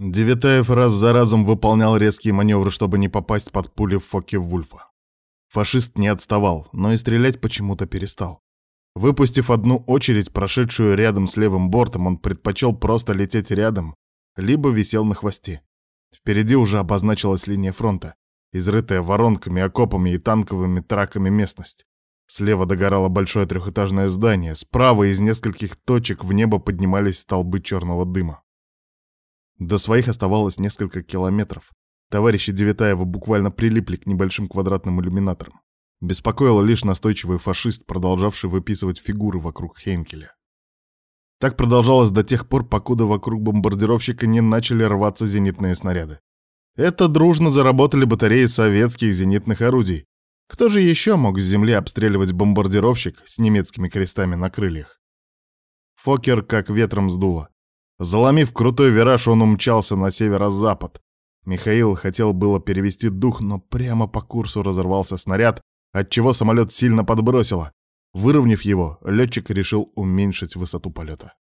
Девятаев раз за разом выполнял резкие маневры, чтобы не попасть под пули Фоки Вульфа. Фашист не отставал, но и стрелять почему-то перестал. Выпустив одну очередь, прошедшую рядом с левым бортом, он предпочел просто лететь рядом, либо висел на хвосте. Впереди уже обозначилась линия фронта, изрытая воронками, окопами и танковыми траками местность. Слева догорало большое трехэтажное здание, справа из нескольких точек в небо поднимались столбы черного дыма. До своих оставалось несколько километров. Товарищи Девятаева буквально прилипли к небольшим квадратным иллюминаторам. Беспокоил лишь настойчивый фашист, продолжавший выписывать фигуры вокруг Хейнкеля. Так продолжалось до тех пор, покуда вокруг бомбардировщика не начали рваться зенитные снаряды. Это дружно заработали батареи советских зенитных орудий. Кто же еще мог с земли обстреливать бомбардировщик с немецкими крестами на крыльях? Фокер как ветром сдуло. Заломив крутой вираж, он умчался на северо-запад. Михаил хотел было перевести дух, но прямо по курсу разорвался снаряд, отчего самолет сильно подбросило. Выровняв его, летчик решил уменьшить высоту полета.